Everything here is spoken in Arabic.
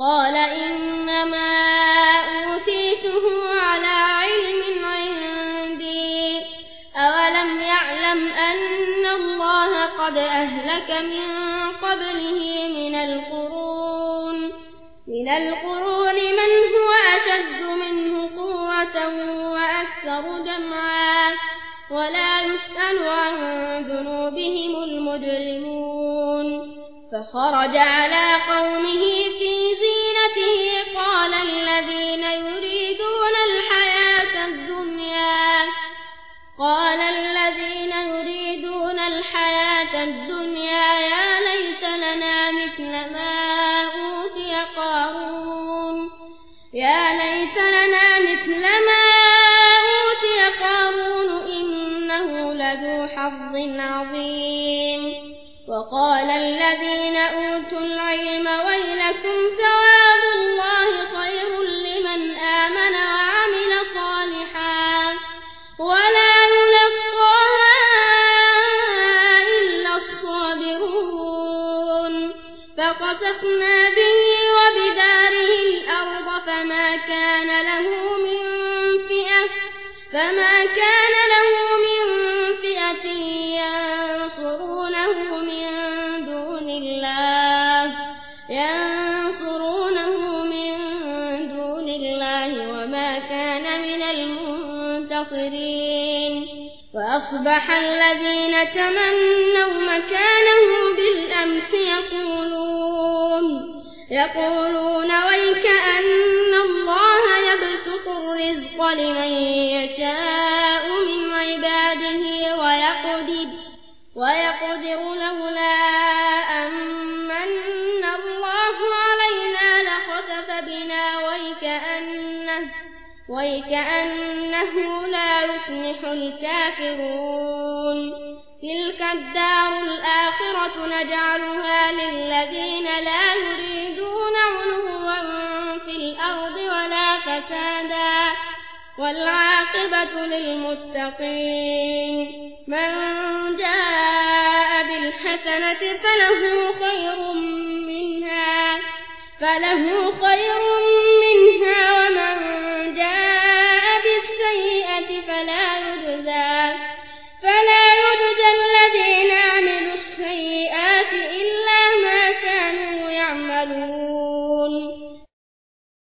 قال إنما أوتيته على علم عندي. أولم يعلم أن الله قد أهلك من قبله من القرون. من القرون من هو أشد منه قوة وأكثر جمعا ولا يسأل عن ذنوبهم المجرمون. فخرج على قومه في يا ليت لنا مثل ما أوتي قارون إنه لذو حظ عظيم. وقال الذين أوتوا العلم ويلكم ثواب الله خير لمن آمن وعمل صالحا. ولا فخسفنا به وبداره الأرض فما كان له من فئة فما كان له من فئة ينصرونه من دون الله ينصرونه من دون الله وما كان من المنتصرين. وأصبح الذين تمنوا مكانه بالأمس يقولون يقولون ويكأن الله يبسط الرزق لمن يشاء من عباده ويقدر, ويقدر لولا أمن الله علينا لخسف بنا. ويكأنه, ويكأنه لا يفلح الكافرون. تلك الدار الآخرة نجعلها للذين لا فسادا والعاقبة للمتقين من جاء بالحسنة فله خير منها فله خير